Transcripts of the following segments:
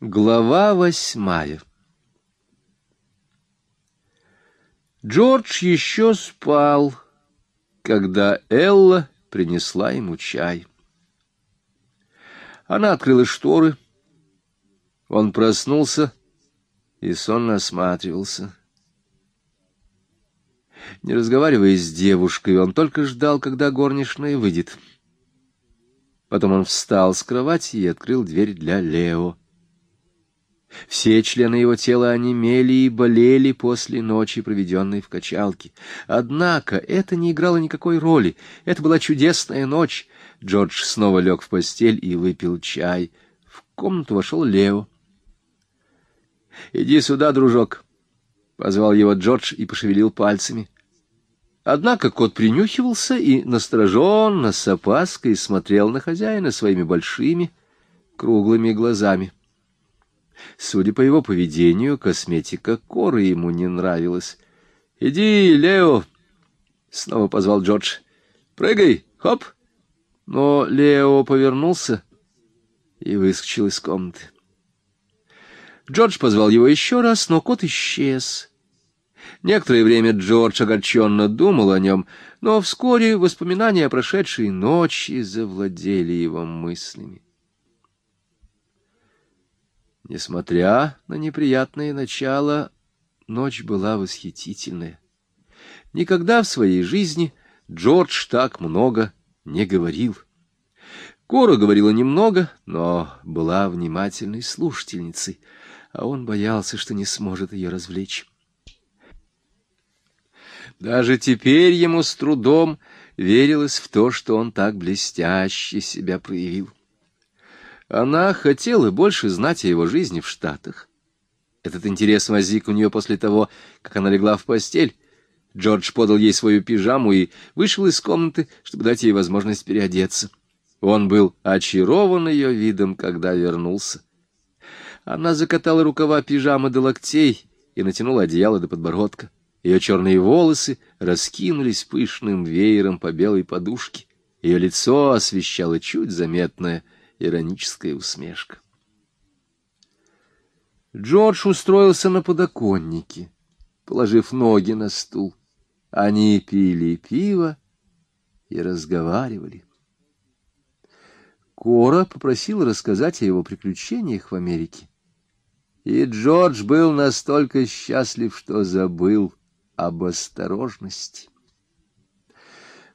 Глава восьмая Джордж еще спал, когда Элла принесла ему чай. Она открыла шторы. Он проснулся и сонно осматривался. Не разговаривая с девушкой, он только ждал, когда горничная выйдет. Потом он встал с кровати и открыл дверь для Лео. Все члены его тела онемели и болели после ночи, проведенной в качалке. Однако это не играло никакой роли. Это была чудесная ночь. Джордж снова лег в постель и выпил чай. В комнату вошел Лео. — Иди сюда, дружок, — позвал его Джордж и пошевелил пальцами. Однако кот принюхивался и настороженно, с опаской смотрел на хозяина своими большими круглыми глазами. — Судя по его поведению, косметика коры ему не нравилась. — Иди, Лео! — снова позвал Джордж. — Прыгай! Хоп! Но Лео повернулся и выскочил из комнаты. Джордж позвал его еще раз, но кот исчез. Некоторое время Джордж огорченно думал о нем, но вскоре воспоминания о прошедшей ночи завладели его мыслями. Несмотря на неприятное начало, ночь была восхитительная. Никогда в своей жизни Джордж так много не говорил. Кора говорила немного, но была внимательной слушательницей, а он боялся, что не сможет ее развлечь. Даже теперь ему с трудом верилось в то, что он так блестяще себя проявил. Она хотела больше знать о его жизни в Штатах. Этот интерес возник у нее после того, как она легла в постель. Джордж подал ей свою пижаму и вышел из комнаты, чтобы дать ей возможность переодеться. Он был очарован ее видом, когда вернулся. Она закатала рукава пижамы до локтей и натянула одеяло до подбородка. Ее черные волосы раскинулись пышным веером по белой подушке. Ее лицо освещало чуть заметное — ироническая усмешка. Джордж устроился на подоконнике, положив ноги на стул. Они пили пиво и разговаривали. Кора попросила рассказать о его приключениях в Америке. И Джордж был настолько счастлив, что забыл об осторожности.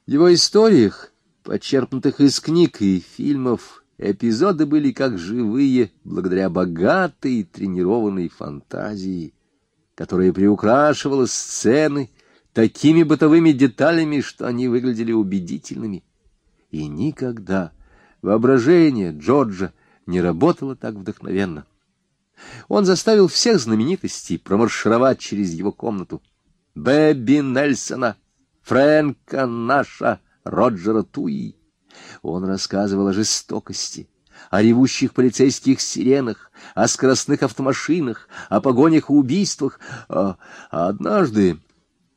В его историях, почерпнутых из книг и фильмов, Эпизоды были как живые, благодаря богатой тренированной фантазии, которая приукрашивала сцены такими бытовыми деталями, что они выглядели убедительными. И никогда воображение Джорджа не работало так вдохновенно. Он заставил всех знаменитостей промаршировать через его комнату. Бэби Нельсона, Фрэнка Наша, Роджера Туи. Он рассказывал о жестокости, о ревущих полицейских сиренах, о скоростных автомашинах, о погонях и убийствах. А, а однажды,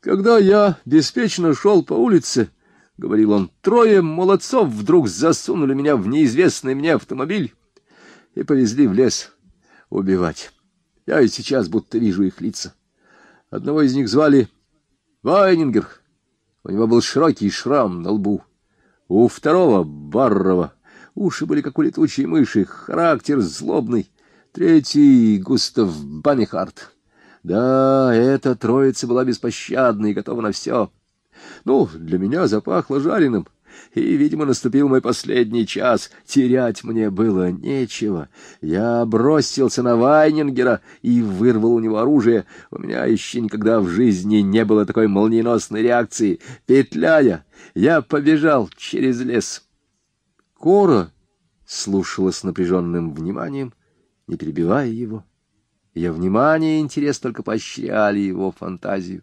когда я беспечно шел по улице, — говорил он, — трое молодцов вдруг засунули меня в неизвестный мне автомобиль и повезли в лес убивать. Я и сейчас будто вижу их лица. Одного из них звали Вайнингер. У него был широкий шрам на лбу. У второго Баррова уши были как у летучей мыши, характер злобный. Третий — Густав Банихарт. Да, эта троица была беспощадна и готова на все. Ну, для меня запахло жареным. И, видимо, наступил мой последний час. Терять мне было нечего. Я бросился на Вайнингера и вырвал у него оружие. У меня еще никогда в жизни не было такой молниеносной реакции. Петляя, я побежал через лес. Кора слушала с напряженным вниманием, не перебивая его. Ее внимание и интерес только поощряли его фантазию.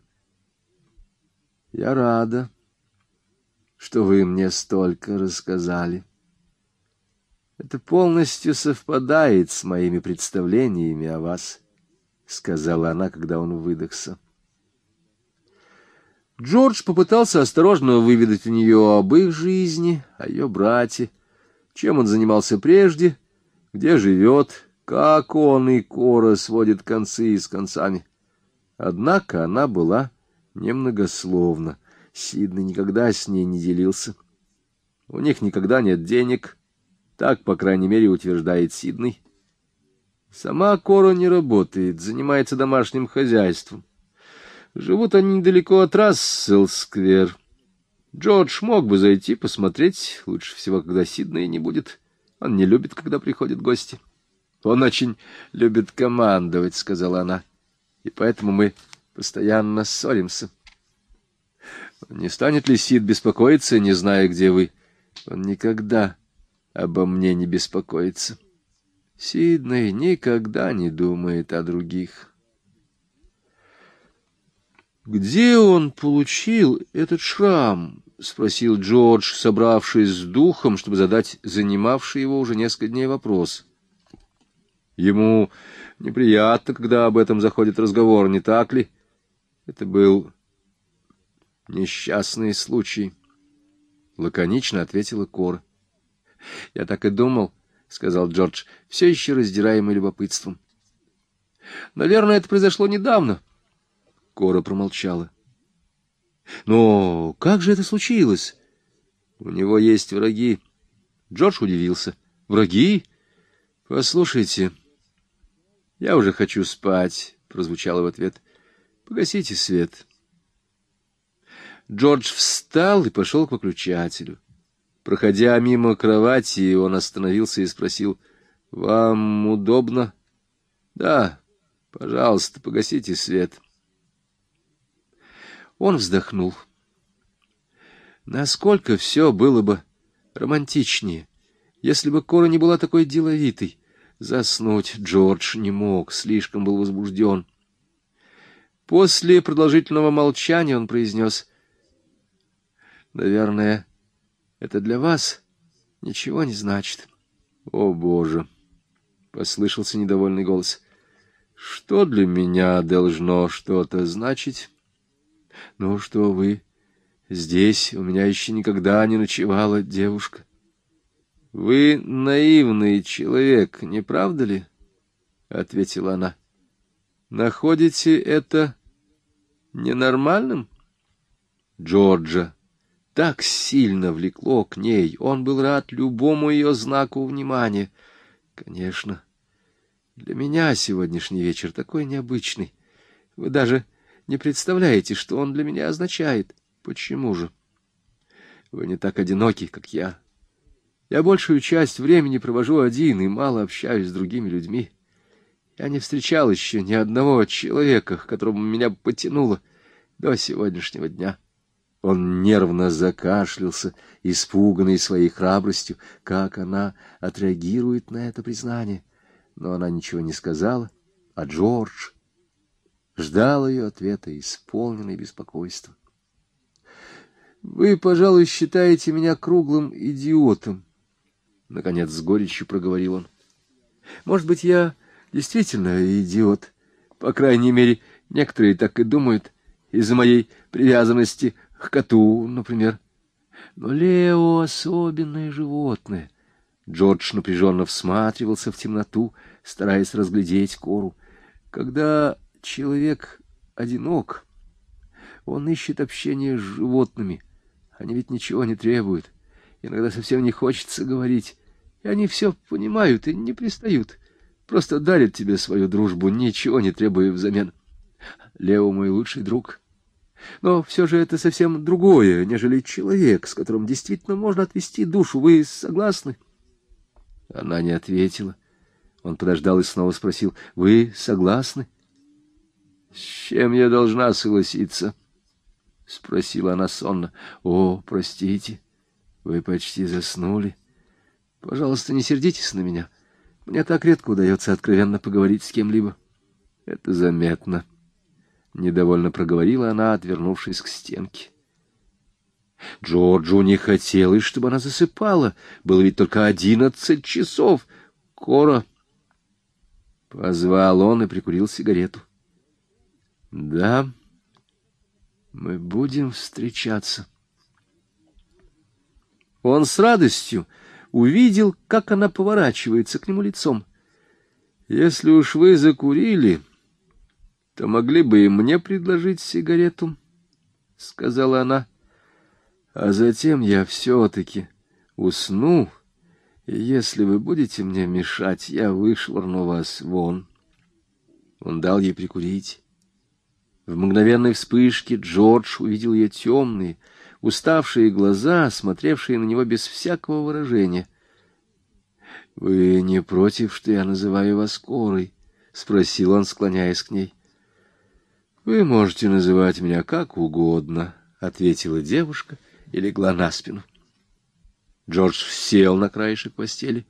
Я рада, что вы мне столько рассказали. Это полностью совпадает с моими представлениями о вас, — сказала она, когда он выдохся. Джордж попытался осторожно выведать у нее об их жизни, о ее брате, чем он занимался прежде, где живет, как он и Кора сводит концы с концами. Однако она была немногословна. Сиднey никогда с ней не делился. У них никогда нет денег, так, по крайней мере, утверждает Сиднey. Сама Кора не работает, занимается домашним хозяйством. Живут они недалеко от Рассел-сквер. Джордж мог бы зайти посмотреть, лучше всего, когда Сиднey не будет. Он не любит, когда приходят гости. Он очень любит командовать, — сказала она, — и поэтому мы постоянно ссоримся. Не станет ли Сид беспокоиться, не зная, где вы? Он никогда обо мне не беспокоится. Сидней никогда не думает о других. «Где он получил этот шрам?» — спросил Джордж, собравшись с духом, чтобы задать занимавший его уже несколько дней вопрос. Ему неприятно, когда об этом заходит разговор, не так ли? Это был несчастный случай. Лаконично ответила Кора. — Я так и думал, — сказал Джордж, все еще раздираемый любопытством. — Наверное, это произошло недавно. Кора промолчала. — Но как же это случилось? — У него есть враги. Джордж удивился. — Враги? — Послушайте, я уже хочу спать, — прозвучало в ответ. — Погасите свет. Джордж встал и пошел к выключателю. Проходя мимо кровати, он остановился и спросил, — Вам удобно? — Да, пожалуйста, погасите свет. Он вздохнул. Насколько все было бы романтичнее, если бы Кора не была такой деловитой. Заснуть Джордж не мог, слишком был возбужден. После продолжительного молчания он произнес, «Наверное, это для вас ничего не значит». «О, Боже!» — послышался недовольный голос. «Что для меня должно что-то значить?» «Ну что вы, здесь у меня еще никогда не ночевала девушка». «Вы наивный человек, не правда ли?» — ответила она. «Находите это ненормальным?» Джорджа так сильно влекло к ней, он был рад любому ее знаку внимания. Конечно, для меня сегодняшний вечер такой необычный. Вы даже не представляете, что он для меня означает. Почему же? Вы не так одиноки, как я. Я большую часть времени провожу один и мало общаюсь с другими людьми. Я не встречал еще ни одного человека, к которому меня потянуло до сегодняшнего дня. Он нервно закашлялся, испуганный своей храбростью, как она отреагирует на это признание. Но она ничего не сказала, а Джордж ждал ее ответа, исполненный беспокойством. — Вы, пожалуй, считаете меня круглым идиотом, — наконец с горечью проговорил он. — Может быть, я действительно идиот. По крайней мере, некоторые так и думают из-за моей привязанности к коту, например. Но Лео — особенное животное. Джордж напряженно всматривался в темноту, стараясь разглядеть кору. Когда человек одинок, он ищет общение с животными. Они ведь ничего не требуют. Иногда совсем не хочется говорить. И они все понимают и не пристают. Просто дарят тебе свою дружбу, ничего не требуя взамен. Лео мой лучший друг — но все же это совсем другое, нежели человек, с которым действительно можно отвести душу. Вы согласны? Она не ответила. Он подождал и снова спросил, «Вы согласны?» «С чем я должна согласиться?» — спросила она сонно. «О, простите, вы почти заснули. Пожалуйста, не сердитесь на меня. Мне так редко удается откровенно поговорить с кем-либо. Это заметно». — недовольно проговорила она, отвернувшись к стенке. Джорджу не хотелось, чтобы она засыпала. Было ведь только одиннадцать часов. Кора... Позвал он и прикурил сигарету. — Да, мы будем встречаться. Он с радостью увидел, как она поворачивается к нему лицом. Если уж вы закурили, то могли бы и мне предложить сигарету, — сказала она. А затем я все-таки усну, и если вы будете мне мешать, я вышвырну вас вон. Он дал ей прикурить. В мгновенной вспышке Джордж увидел ее темные, уставшие глаза, смотревшие на него без всякого выражения. — Вы не против, что я называю вас Корой? — спросил он, склоняясь к ней. — Вы можете называть меня как угодно, — ответила девушка и легла на спину. Джордж сел на краешек постели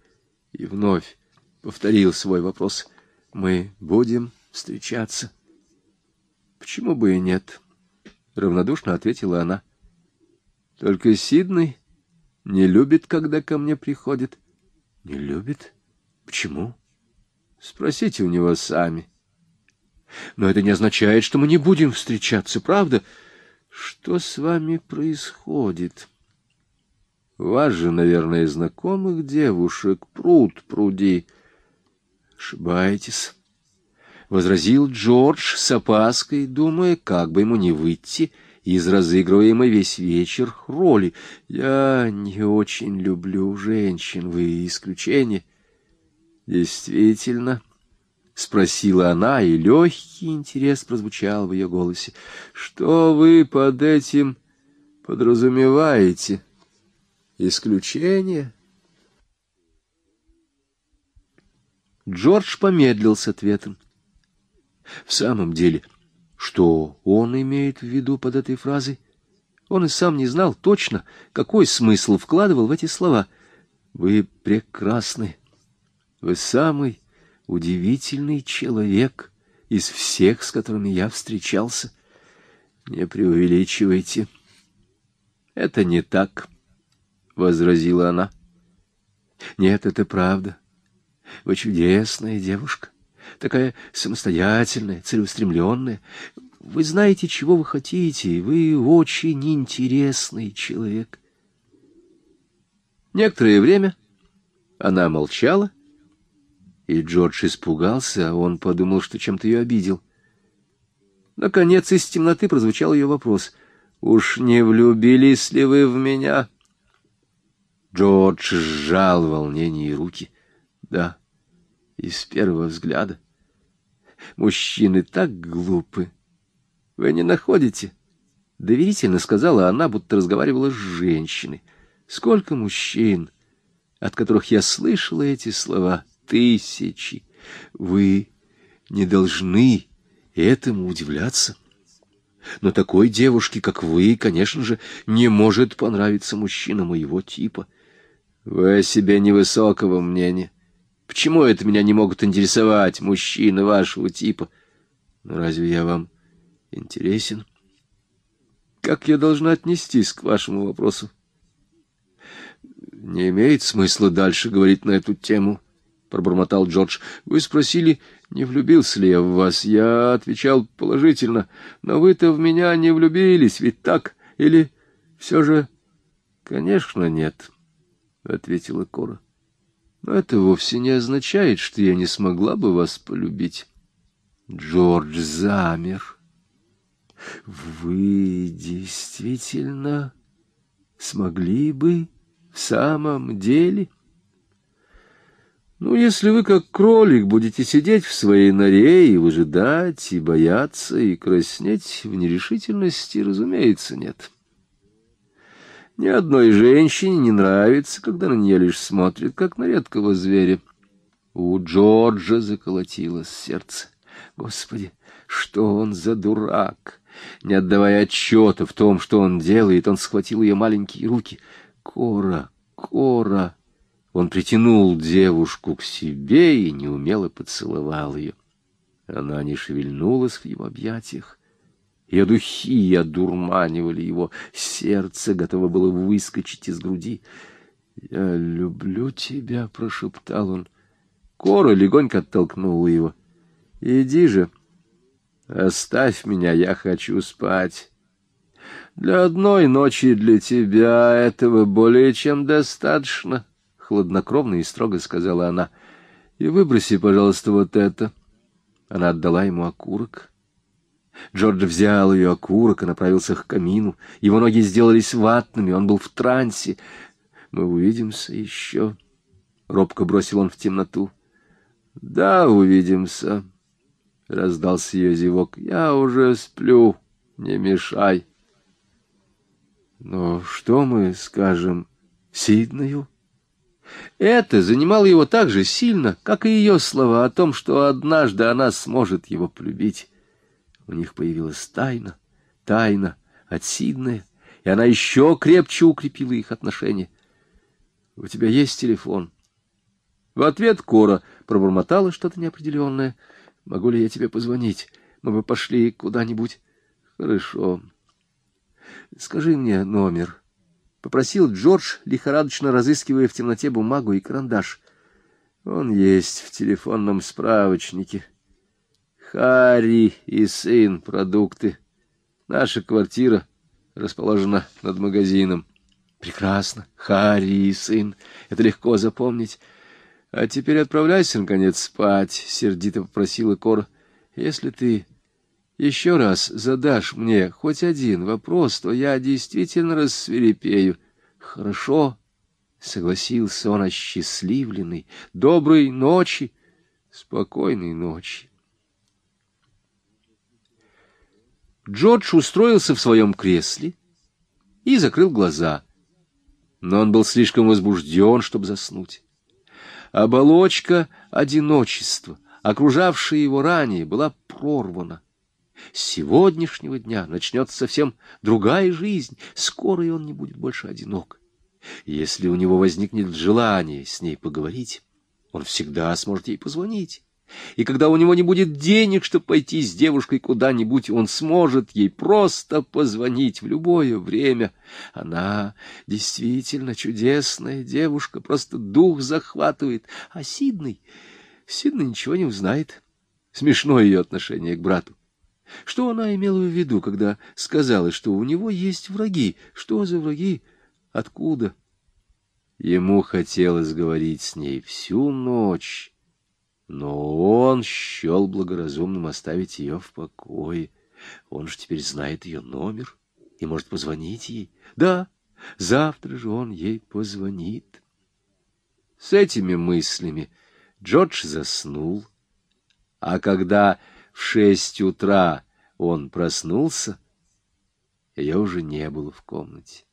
и вновь повторил свой вопрос. — Мы будем встречаться? — Почему бы и нет? — равнодушно ответила она. — Только Сиднey не любит, когда ко мне приходит. — Не любит? Почему? — Спросите у него сами. — Но это не означает, что мы не будем встречаться, правда? Что с вами происходит? — вас же, наверное, знакомых девушек пруд пруди. Ошибаетесь, — возразил Джордж с опаской, думая, как бы ему не выйти из разыгрываемой весь вечер роли. Я не очень люблю женщин, вы исключение. Действительно, — спросила она, и легкий интерес прозвучал в ее голосе. — Что вы под этим подразумеваете? — Исключение. Джордж помедлил с ответом. В самом деле, что он имеет в виду под этой фразой? Он и сам не знал точно, какой смысл вкладывал в эти слова. «Вы прекрасны. Вы самый удивительный человек из всех, с которыми я встречался. Не преувеличивайте. Это не так». — возразила она. — Нет, это правда. Вы чудесная девушка, такая самостоятельная, целеустремленная. Вы знаете, чего вы хотите, вы очень интересный человек. Некоторое время она молчала, и Джордж испугался, а он подумал, что чем-то ее обидел. Наконец из темноты прозвучал ее вопрос. «Уж не влюбились ли вы в меня?» Джордж сжал волнение и руки. Да, и с первого взгляда. Мужчины так глупы. Вы не находите? Доверительно сказала она, будто разговаривала с женщиной. Сколько мужчин, от которых я слышала эти слова, тысячи. Вы не должны этому удивляться. Но такой девушке, как вы, конечно же, не может понравиться мужчина моего типа. Вы о себе невысокого мнения. Почему это меня не могут интересовать мужчины вашего типа? Разве я вам интересен? Как я должна отнестись к вашему вопросу? Не имеет смысла дальше говорить на эту тему, пробормотал Джордж. Вы спросили, не влюбился ли я в вас. Я отвечал положительно. Но вы-то в меня не влюбились, ведь так? Или все же... Конечно, нет. — ответила Кора. — Но это вовсе не означает, что я не смогла бы вас полюбить. Джордж замер. — Вы действительно смогли бы в самом деле? — Ну, если вы, как кролик, будете сидеть в своей норе и выжидать, и бояться, и краснеть в нерешительности, разумеется, нет. — ни одной женщине не нравится, когда на нее лишь смотрят, как на редкого зверя. У Джорджа заколотилось сердце. Господи, что он за дурак! Не отдавая отчета в том, что он делает, он схватил ее маленькие руки. «Кора, Кора!» Он притянул девушку к себе и неумело поцеловал ее. Она не шевельнулась в его объятиях. Ее духи одурманивали его, сердце готово было выскочить из груди. «Я люблю тебя», — прошептал он. Кора легонько оттолкнула его. «Иди же, оставь меня, я хочу спать». «Для одной ночи для тебя этого более чем достаточно», — хладнокровно и строго сказала она. И выброси, пожалуйста, вот это. Она отдала ему окурок. Джордж взял ее окурок и направился к камину. Его ноги сделались ватными, он был в трансе. «Мы увидимся еще», — робко бросил он в темноту. «Да, увидимся», — раздался ее зевок. «Я уже сплю, не мешай». «Но что мы скажем Сиднею?» Это занимало его так же сильно, как и ее слова о том, что однажды она сможет его полюбить. У них появилась тайна, тайна от Сиднея, и она еще крепче укрепила их отношения. — У тебя есть телефон? В ответ Кора пробормотала что-то неопределенное. — Могу ли я тебе позвонить? Мы бы пошли куда-нибудь. — Хорошо. — Скажи мне номер. — попросил Джордж, лихорадочно разыскивая в темноте бумагу и карандаш. Он есть в телефонном справочнике. Харри и сын продукты. Наша квартира расположена над магазином. Прекрасно. Харри и сын. Это легко запомнить. А теперь отправляйся, наконец, спать, — сердито попросила Кор. Если ты еще раз задашь мне хоть один вопрос, то я действительно рассверепею. Хорошо, — согласился он осчастливленный. Доброй ночи, спокойной ночи. Джордж устроился в своем кресле и закрыл глаза. Но он был слишком возбужден, чтобы заснуть. Оболочка одиночества, окружавшая его ранее, была прорвана. С сегодняшнего дня начнется совсем другая жизнь. Скоро и он не будет больше одинок. Если у него возникнет желание с ней поговорить, он всегда сможет ей позвонить. И когда у него не будет денег, чтобы пойти с девушкой куда-нибудь, он сможет ей просто позвонить в любое время. Она действительно чудесная девушка, просто дух захватывает. А Сидный, Сидный ничего не узнает. Смешно ее отношение к брату. Что она имела в виду, когда сказала, что у него есть враги? Что за враги? Откуда? Ему хотелось говорить с ней всю ночь, но он счел благоразумным оставить ее в покое. Он же теперь знает ее номер и может позвонить ей. Да, завтра же он ей позвонит. С этими мыслями Джордж заснул, а когда в шесть утра он проснулся, ее уже не было в комнате.